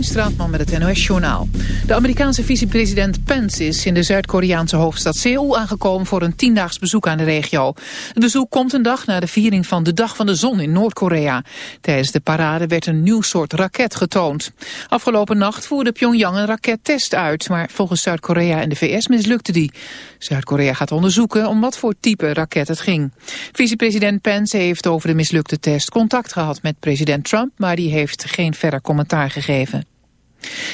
Straatman met het NOS-journaal. De Amerikaanse vicepresident Pence is in de Zuid-Koreaanse hoofdstad Seoul aangekomen voor een tiendaags bezoek aan de regio. Het bezoek komt een dag na de viering van de Dag van de Zon in Noord-Korea. Tijdens de parade werd een nieuw soort raket getoond. Afgelopen nacht voerde Pyongyang een rakettest uit, maar volgens Zuid-Korea en de VS mislukte die. Zuid-Korea gaat onderzoeken om wat voor type raket het ging. Vicepresident Pence heeft over de mislukte test contact gehad met president Trump, maar die heeft geen verder commentaar gegeven.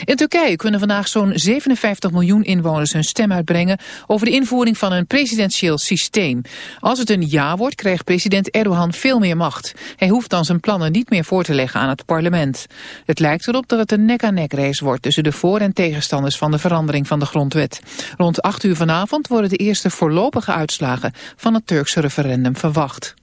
In Turkije kunnen vandaag zo'n 57 miljoen inwoners hun stem uitbrengen over de invoering van een presidentieel systeem. Als het een ja wordt, krijgt president Erdogan veel meer macht. Hij hoeft dan zijn plannen niet meer voor te leggen aan het parlement. Het lijkt erop dat het een nek-aan-nek race wordt tussen de voor- en tegenstanders van de verandering van de grondwet. Rond 8 uur vanavond worden de eerste voorlopige uitslagen van het Turkse referendum verwacht.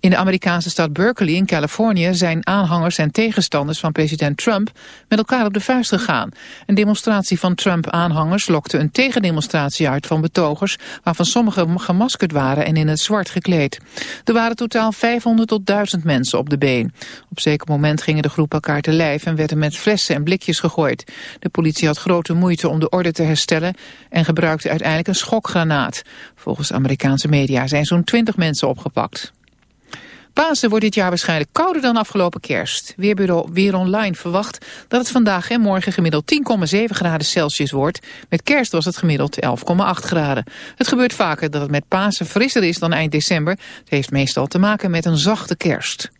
In de Amerikaanse stad Berkeley in Californië zijn aanhangers en tegenstanders van president Trump met elkaar op de vuist gegaan. Een demonstratie van Trump-aanhangers lokte een tegendemonstratie uit van betogers, waarvan sommigen gemaskerd waren en in het zwart gekleed. Er waren totaal 500 tot 1000 mensen op de been. Op zeker moment gingen de groep elkaar te lijf en werden met flessen en blikjes gegooid. De politie had grote moeite om de orde te herstellen en gebruikte uiteindelijk een schokgranaat. Volgens Amerikaanse media zijn zo'n 20 mensen opgepakt. Pasen wordt dit jaar waarschijnlijk kouder dan afgelopen kerst. Weerbureau Weer Online verwacht dat het vandaag en morgen gemiddeld 10,7 graden Celsius wordt. Met kerst was het gemiddeld 11,8 graden. Het gebeurt vaker dat het met Pasen frisser is dan eind december. Het heeft meestal te maken met een zachte kerst.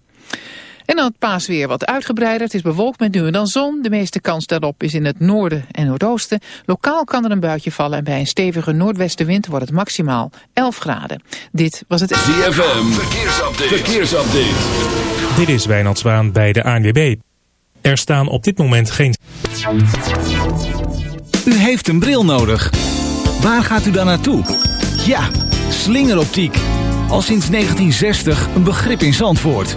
En dan het paasweer wat uitgebreider. Het is bewolkt met nu en dan zon. De meeste kans daarop is in het noorden en noordoosten. Lokaal kan er een buitje vallen en bij een stevige noordwestenwind wordt het maximaal 11 graden. Dit was het... ZFM, verkeersupdate. verkeersupdate. Dit is Wijnald Zwaan bij de ANWB. Er staan op dit moment geen... U heeft een bril nodig. Waar gaat u dan naartoe? Ja, slingeroptiek. Al sinds 1960 een begrip in Zandvoort.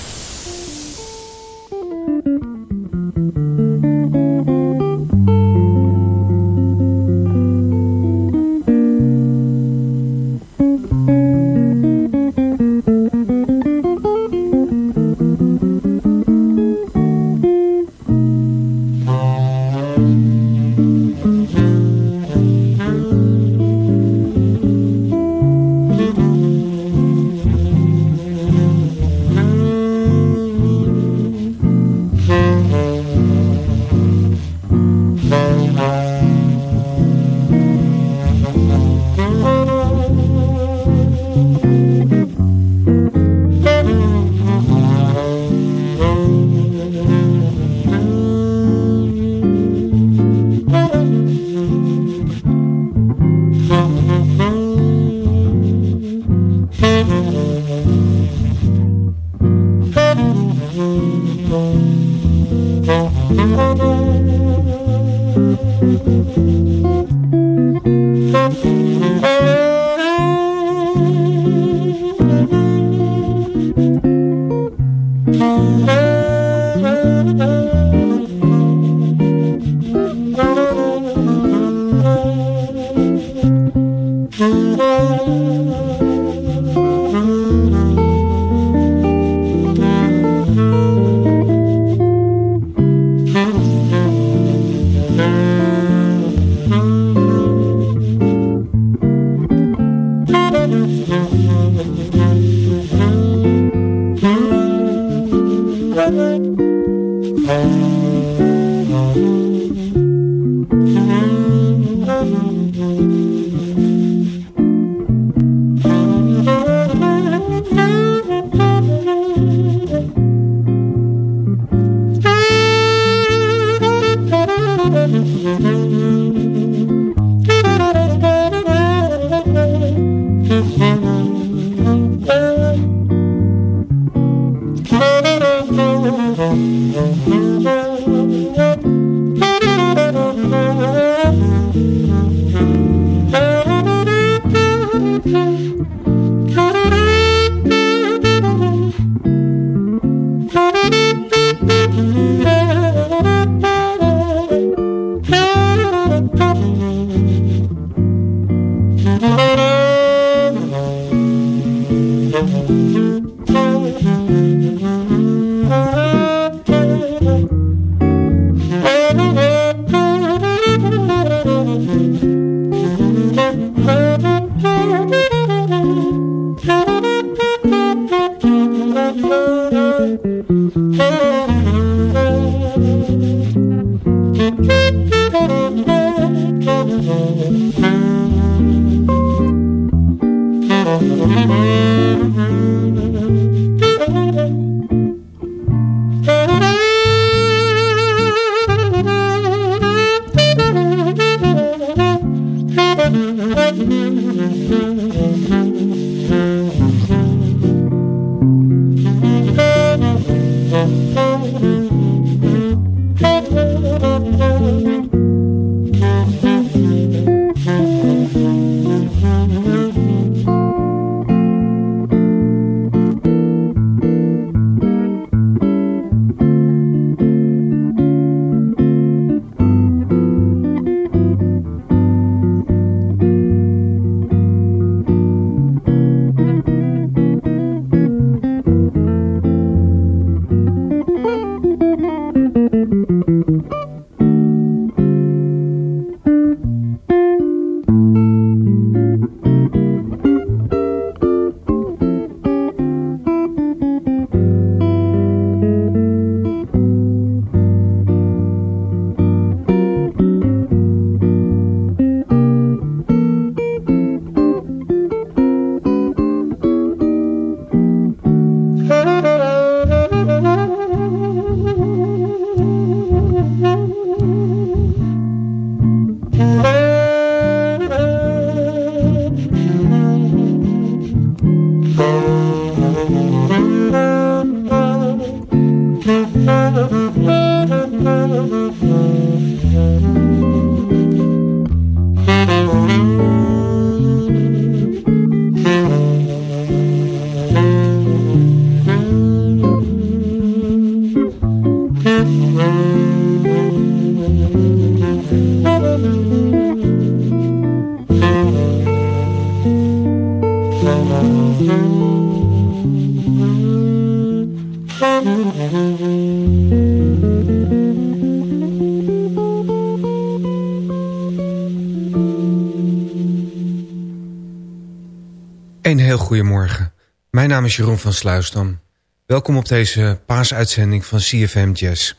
Is Jeroen van Sluisdam. Welkom op deze paasuitzending van CFM Jazz.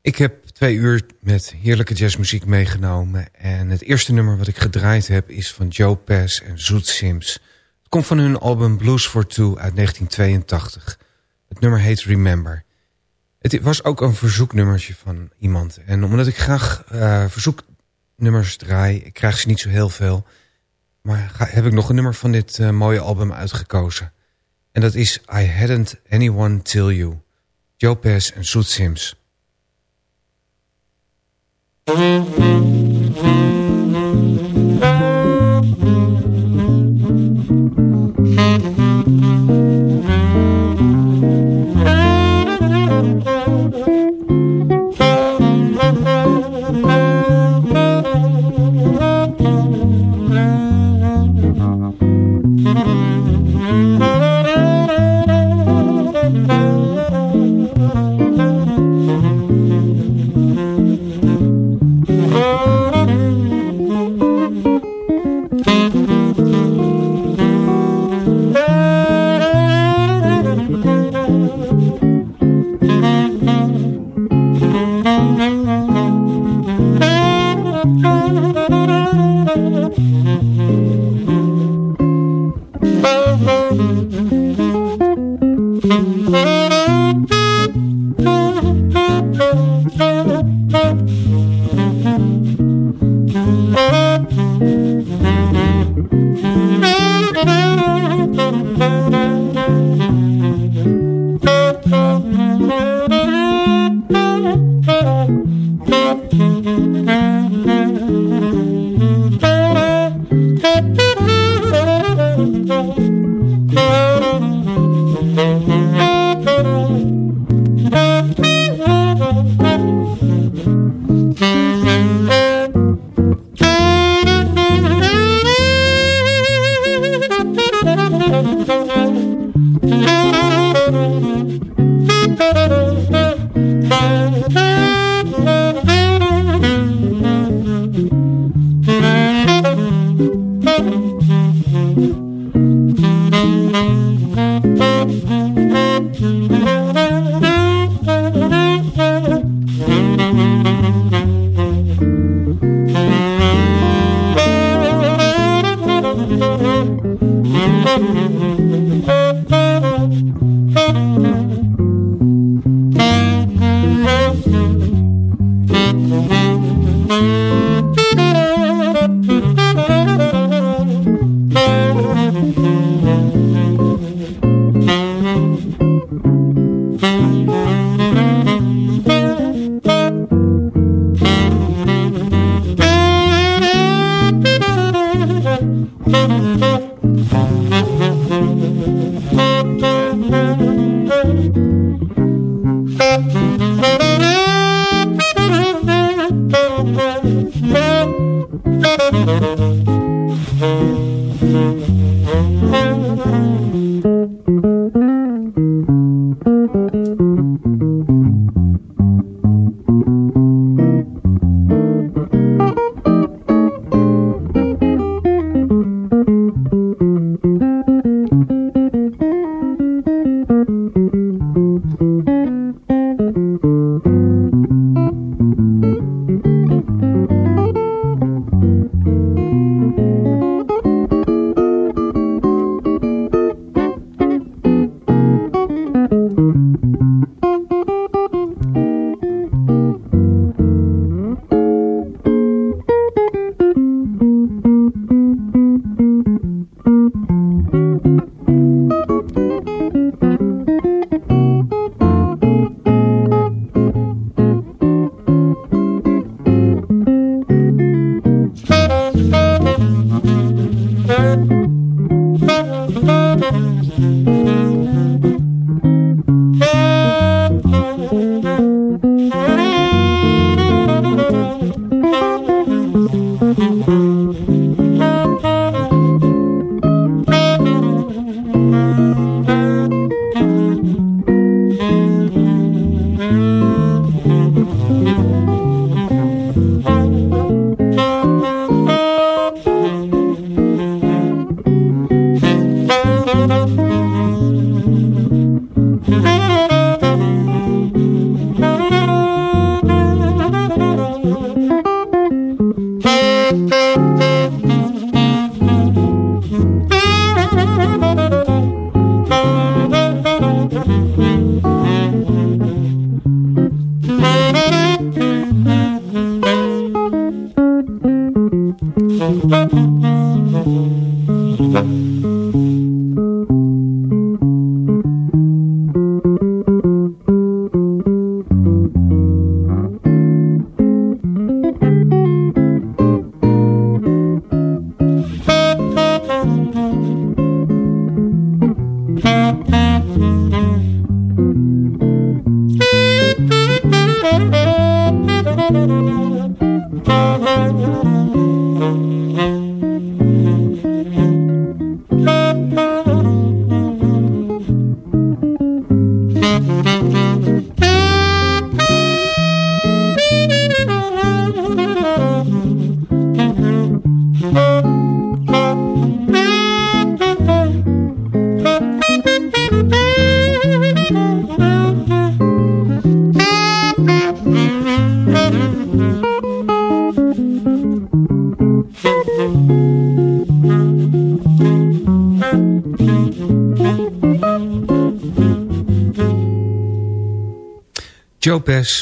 Ik heb twee uur met heerlijke jazzmuziek meegenomen... en het eerste nummer wat ik gedraaid heb is van Joe Pass en Zoet Sims. Het komt van hun album Blues for Two uit 1982. Het nummer heet Remember. Het was ook een verzoeknummertje van iemand. En omdat ik graag uh, verzoeknummers draai... ik krijg ze niet zo heel veel... Maar heb ik nog een nummer van dit uh, mooie album uitgekozen. En dat is I Hadn't Anyone Till You. Joe Pass en Soet Sims.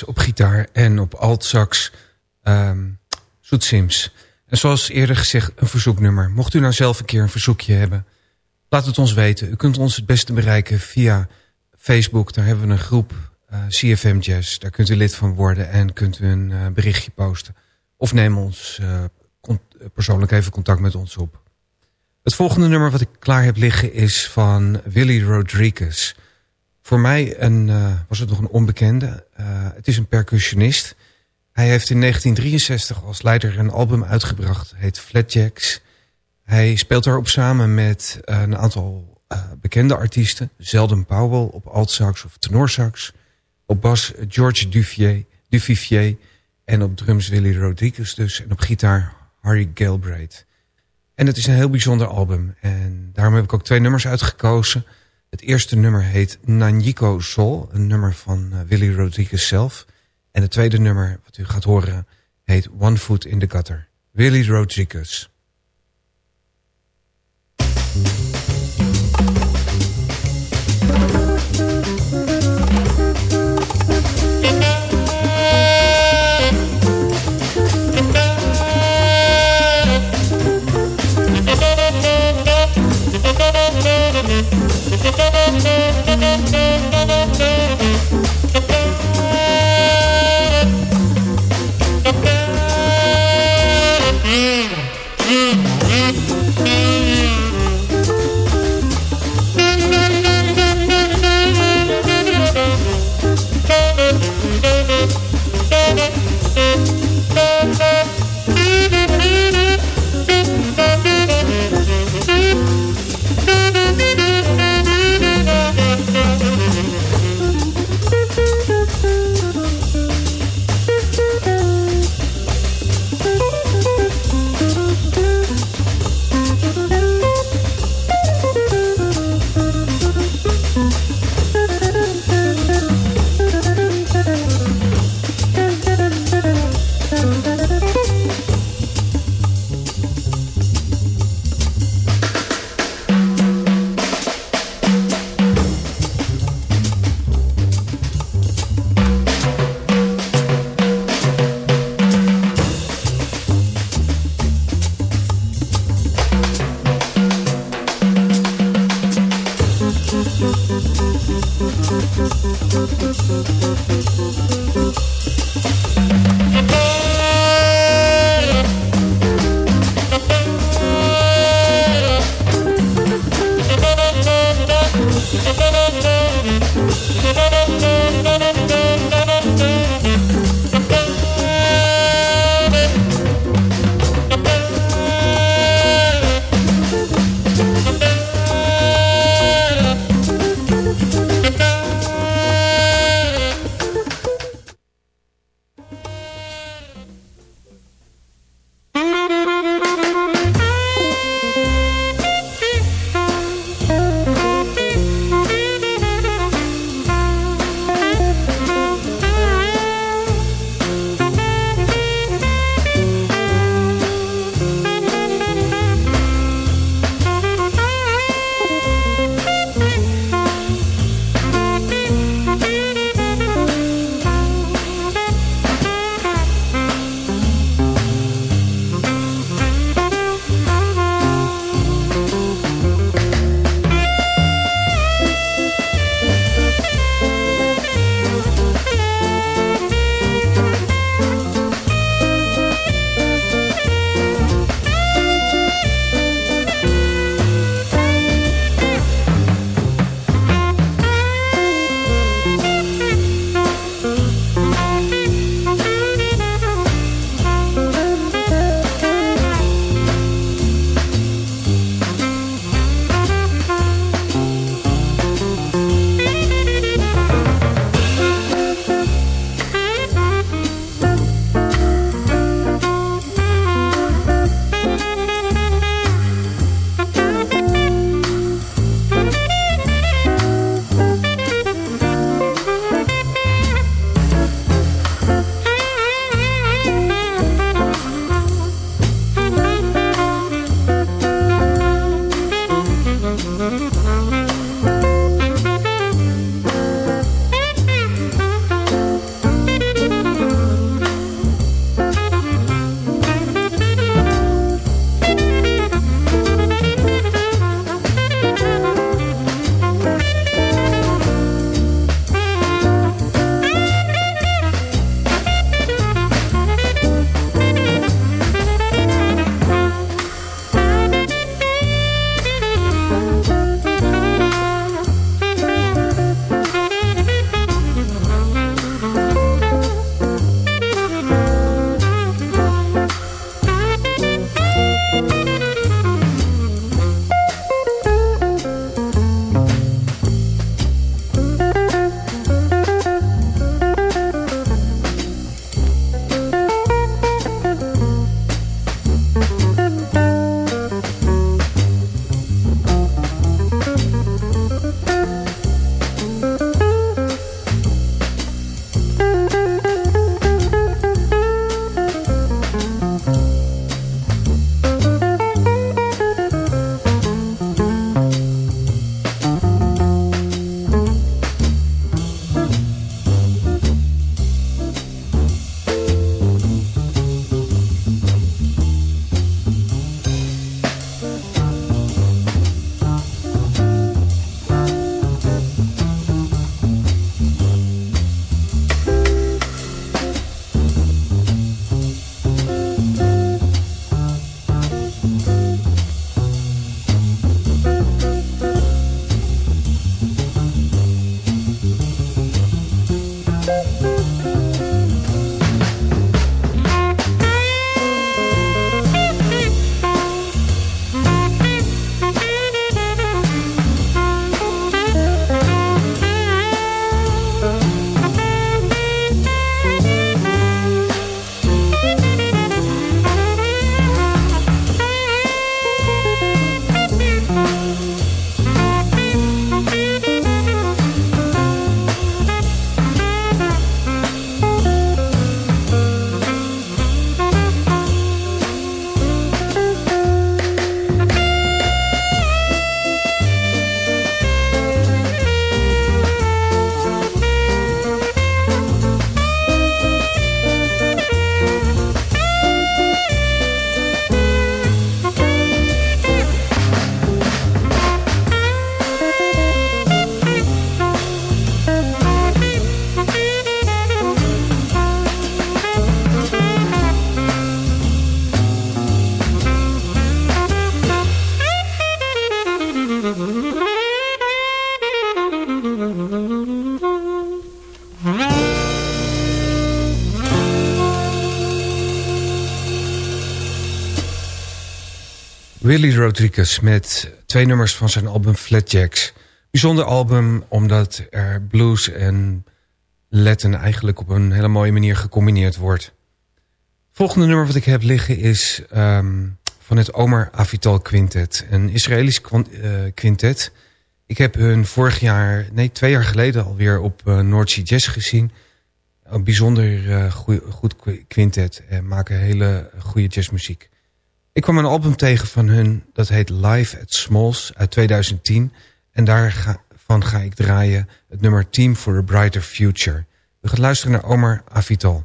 Op gitaar en op altsax um, Soet Sims. En zoals eerder gezegd, een verzoeknummer. Mocht u nou zelf een keer een verzoekje hebben, laat het ons weten. U kunt ons het beste bereiken via Facebook. Daar hebben we een groep eh, CFM Jazz. Daar kunt u lid van worden en kunt u een uh, berichtje posten. Of neem ons uh, persoonlijk even contact met ons op. Het volgende nummer wat ik klaar heb liggen is van Willy Rodriguez... Voor mij een, uh, was het nog een onbekende. Uh, het is een percussionist. Hij heeft in 1963 als leider een album uitgebracht. heet Flatjacks. Hij speelt daarop samen met uh, een aantal bekende artiesten. Zeldon Powell op altsax of tenorsax. Op bas George Duvier. En op drums Willy Rodriguez dus. En op gitaar Harry Galbraith. En het is een heel bijzonder album. En daarom heb ik ook twee nummers uitgekozen... Het eerste nummer heet Nanjiko Sol, een nummer van uh, Willy Rodriguez zelf. En het tweede nummer, wat u gaat horen, heet One Foot in the Gutter. Willy Rodriguez. Willy Rodriguez met twee nummers van zijn album Flatjacks. Bijzonder album omdat er blues en Latin eigenlijk op een hele mooie manier gecombineerd wordt. volgende nummer wat ik heb liggen is um, van het Omar Avital Quintet. Een Israëlisch uh, quintet. Ik heb hun vorig jaar, nee twee jaar geleden alweer op uh, North Sea Jazz gezien. Een bijzonder goeie, goed quintet en maken hele goede jazzmuziek. Ik kwam een album tegen van hun, dat heet Live at Smalls uit 2010. En daarvan ga ik draaien het nummer Team for a Brighter Future. We gaan luisteren naar Omar Avital.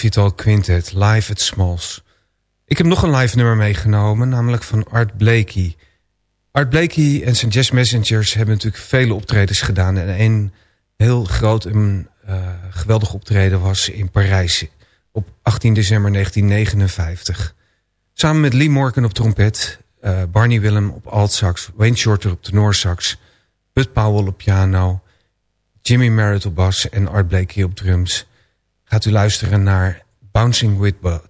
Omar Avital Quintet, live at Smalls. Ik heb nog een live nummer meegenomen, namelijk van Art Blakey. Art Blakey en zijn Jazz Messengers hebben natuurlijk vele optredens gedaan. En een heel groot en uh, geweldig optreden was in Parijs op 18 december 1959. Samen met Lee Morgan op trompet, uh, Barney Willem op altsax, Wayne Shorter op tenorsax, Bud Powell op piano, Jimmy Merritt op bas en Art Blakey op drums gaat u luisteren naar Bouncing with Bud.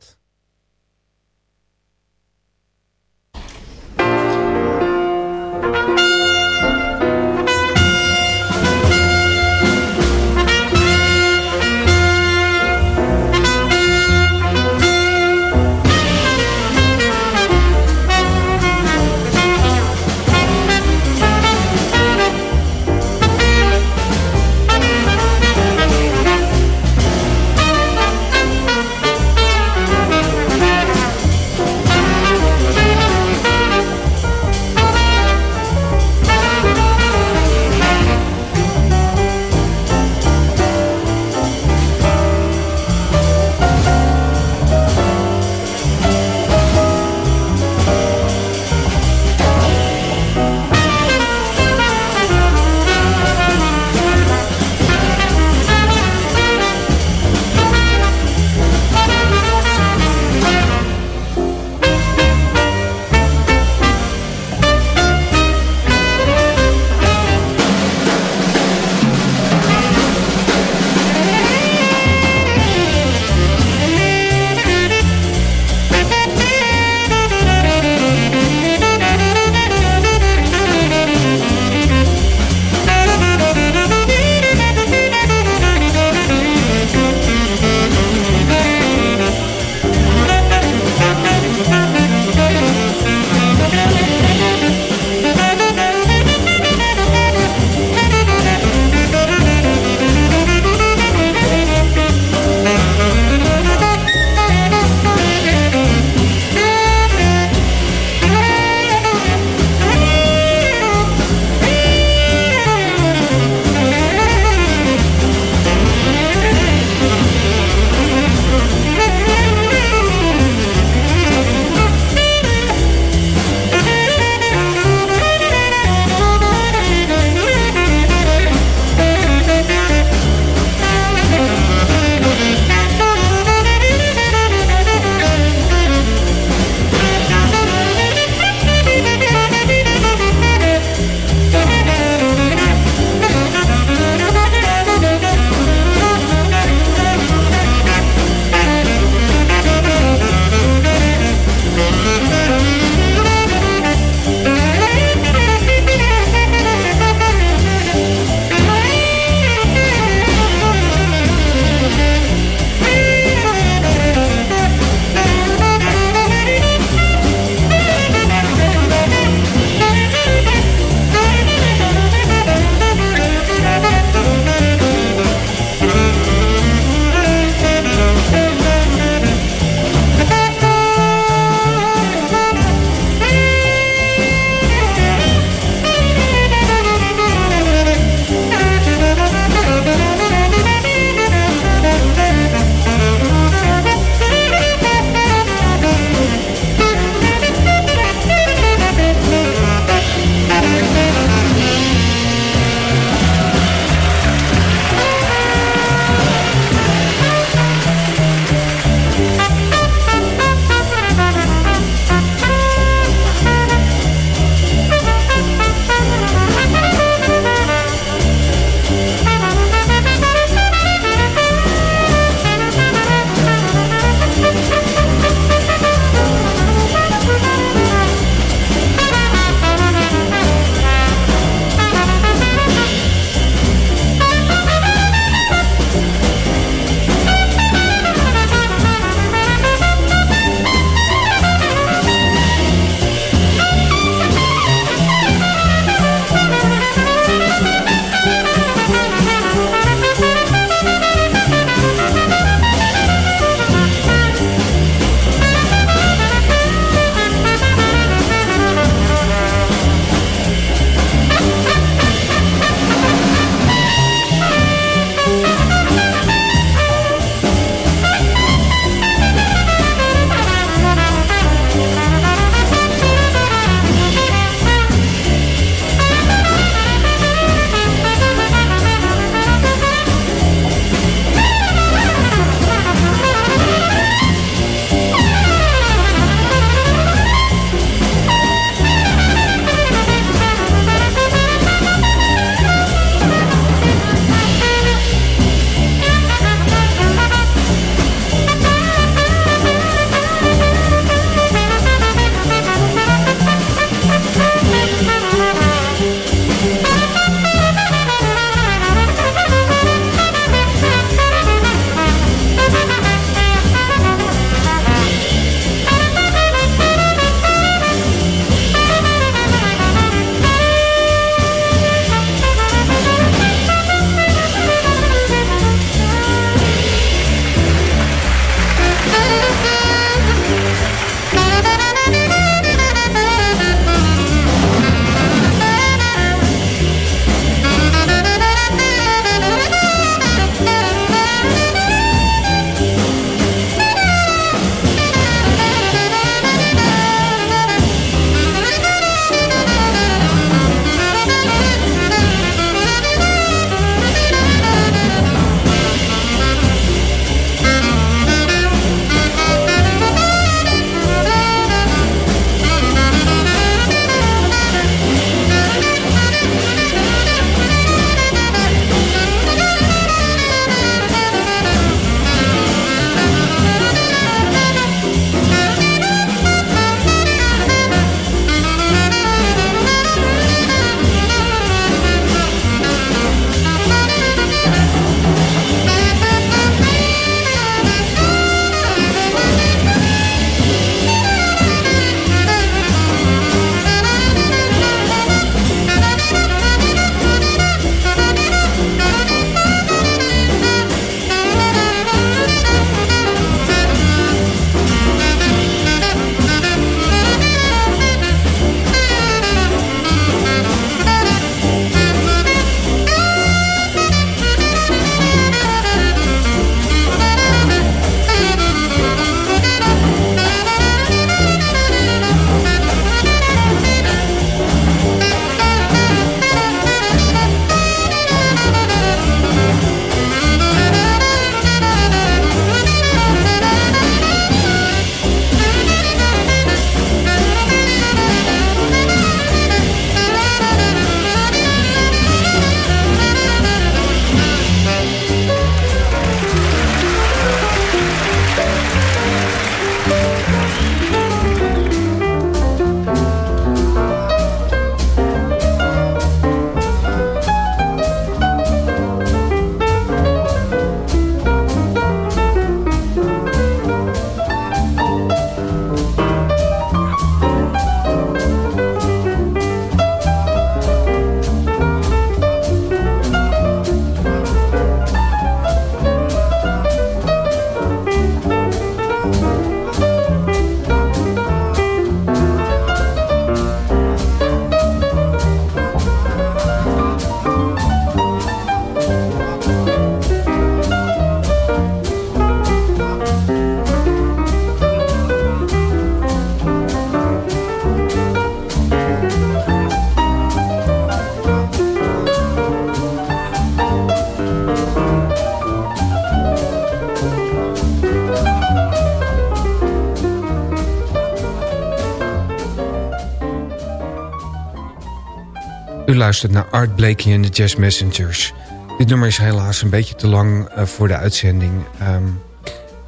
Geluisterd naar Art Blakey en de Jazz Messengers. Dit nummer is helaas een beetje te lang uh, voor de uitzending. Um,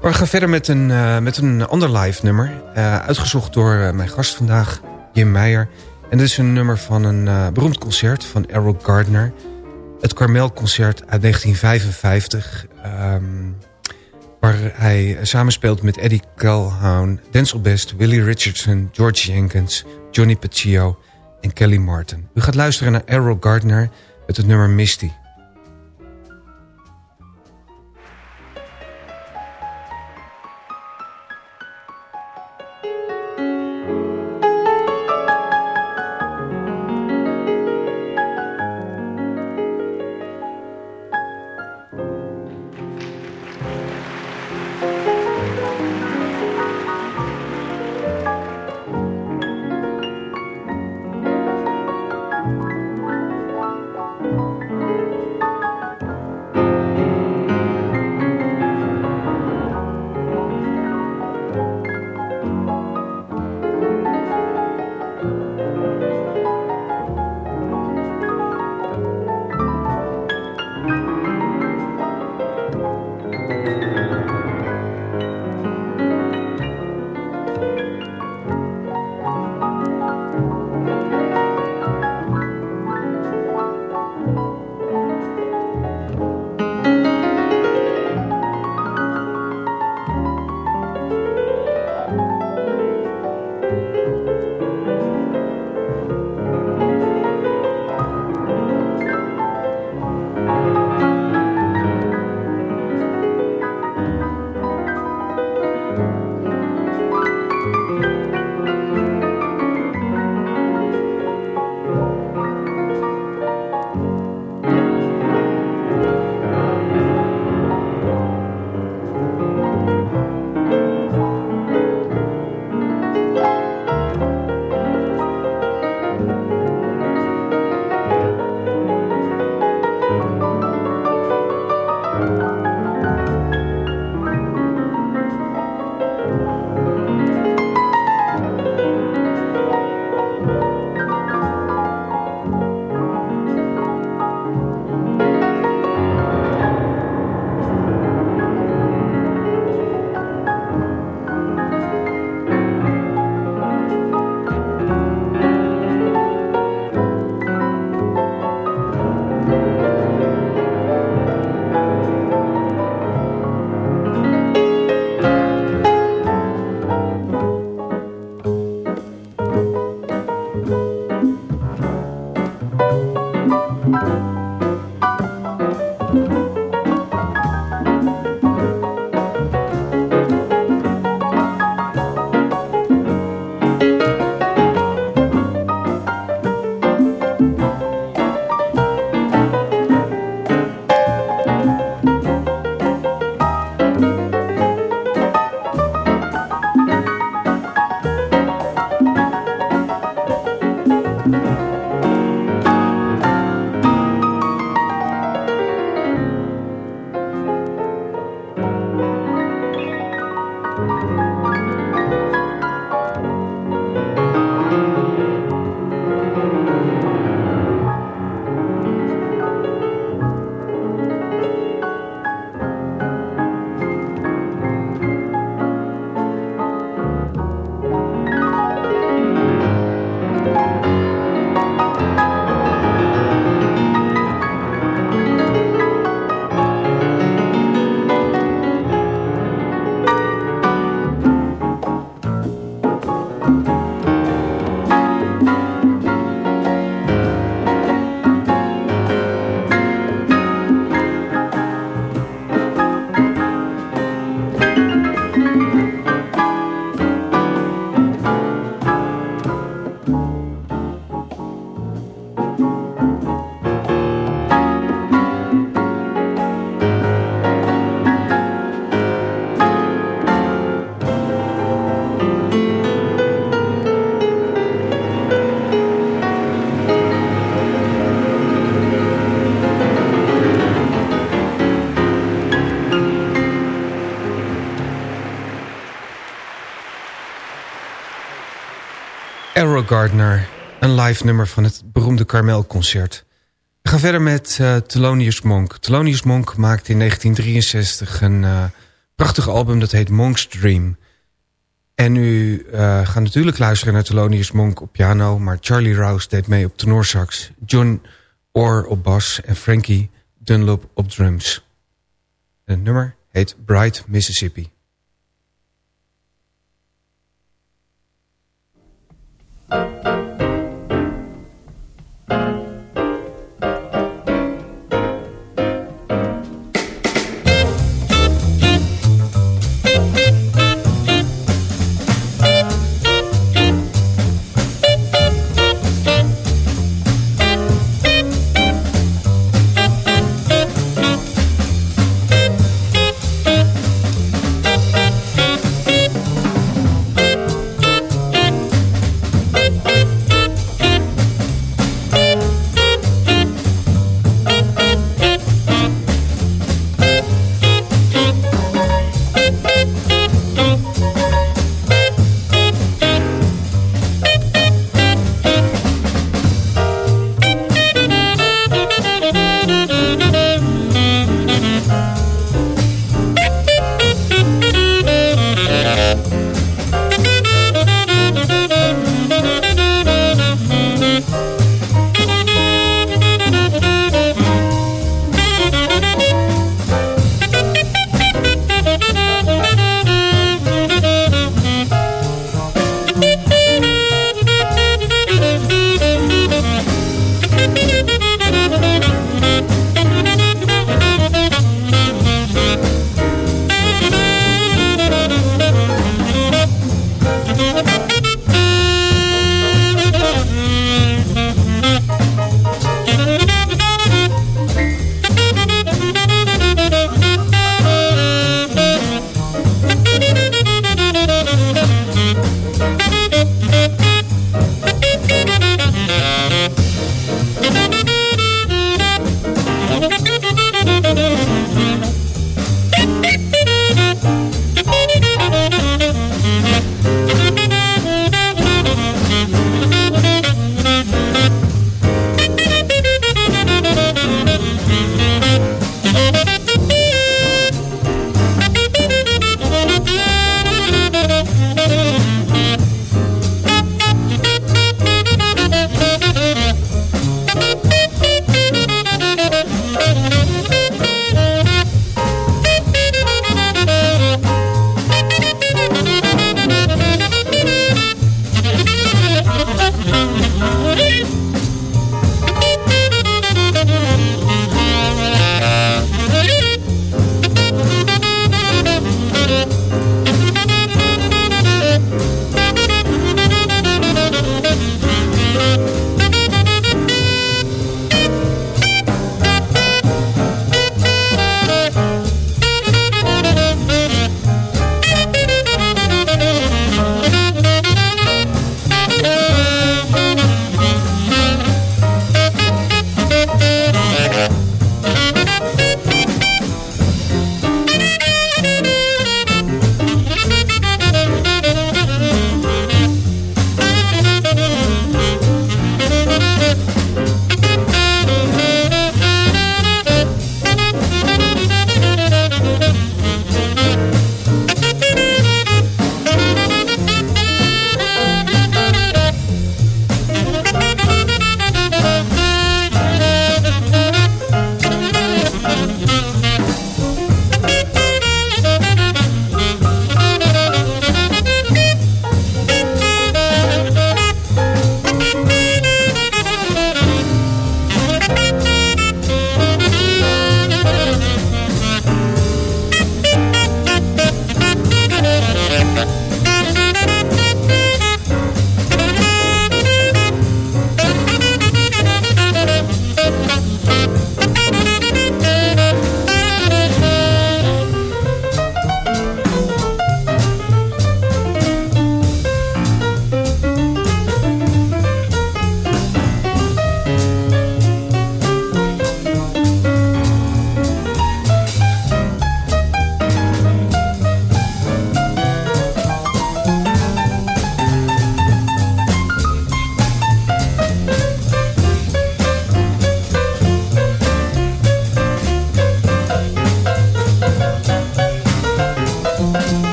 we gaan verder met een, uh, met een ander live nummer. Uh, uitgezocht door mijn gast vandaag, Jim Meijer. En dit is een nummer van een beroemd concert van Errol Gardner. Het Carmel-concert uit 1955. Um, waar hij samenspeelt met Eddie Calhoun, Denzel Best, Willie Richardson, George Jenkins, Johnny Paccio en Kelly Martin. U gaat luisteren naar Errol Gardner met het nummer Misty. Gardner Een live nummer van het beroemde Carmel-concert. We gaan verder met uh, Thelonious Monk. Thelonious Monk maakte in 1963 een uh, prachtig album dat heet Monk's Dream. En u uh, gaat natuurlijk luisteren naar Thelonious Monk op piano... maar Charlie Rouse deed mee op tenorsax... John Orr op bas en Frankie Dunlop op drums. Het nummer heet Bright Mississippi.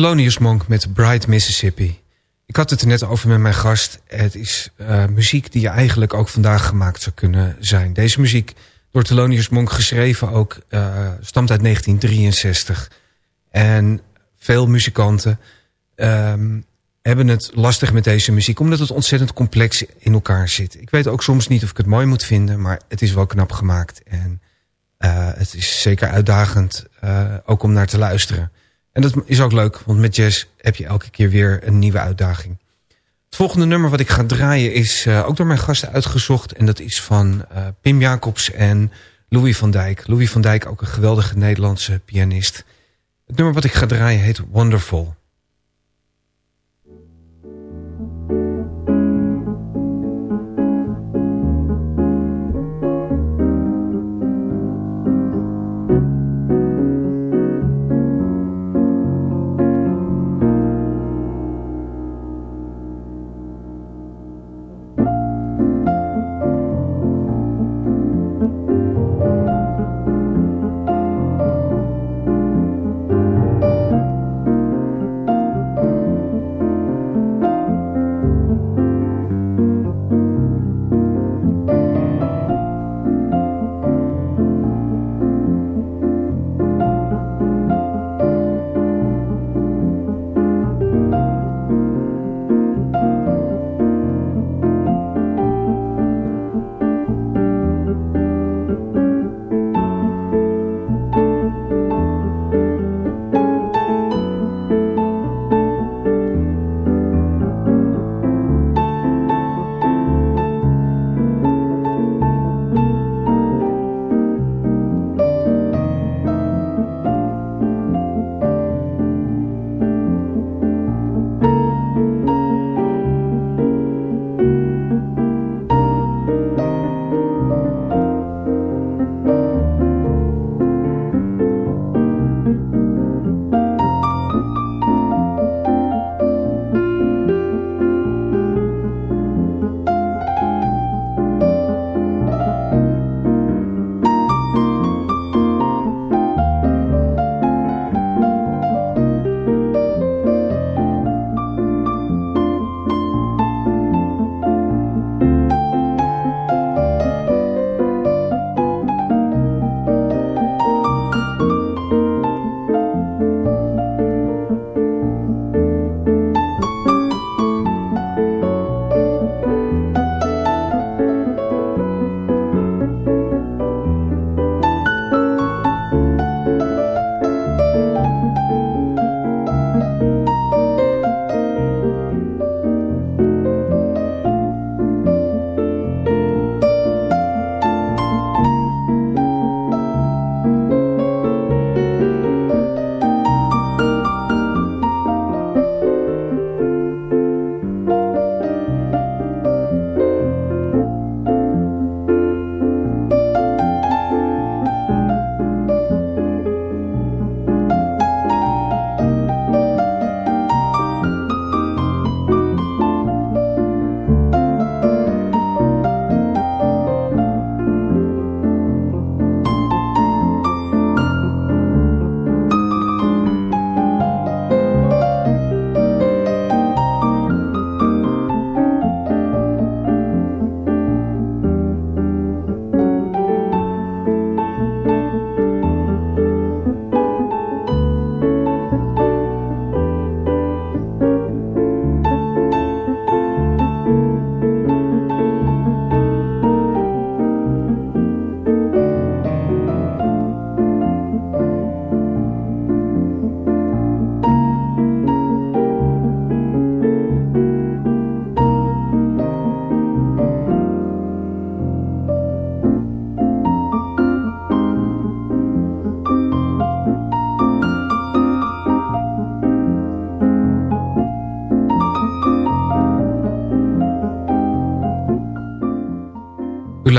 Thelonious Monk met Bright Mississippi. Ik had het er net over met mijn gast. Het is uh, muziek die je eigenlijk ook vandaag gemaakt zou kunnen zijn. Deze muziek, door Thelonious Monk geschreven ook, uh, stamt uit 1963. En veel muzikanten um, hebben het lastig met deze muziek... omdat het ontzettend complex in elkaar zit. Ik weet ook soms niet of ik het mooi moet vinden... maar het is wel knap gemaakt. En uh, het is zeker uitdagend ook om naar te luisteren. En dat is ook leuk, want met jazz heb je elke keer weer een nieuwe uitdaging. Het volgende nummer wat ik ga draaien is uh, ook door mijn gasten uitgezocht. En dat is van uh, Pim Jacobs en Louis van Dijk. Louis van Dijk, ook een geweldige Nederlandse pianist. Het nummer wat ik ga draaien heet Wonderful.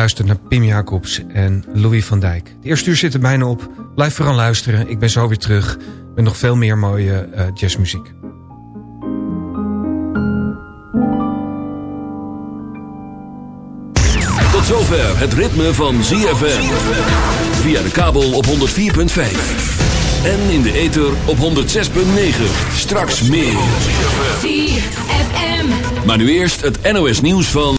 Luistert naar Pim Jacobs en Louis van Dijk. De eerste uur zit er bijna op. Blijf vooral luisteren. Ik ben zo weer terug met nog veel meer mooie uh, jazzmuziek. Tot zover het ritme van ZFM. Via de kabel op 104.5. En in de ether op 106.9. Straks meer. ZFM. Maar nu eerst het NOS nieuws van...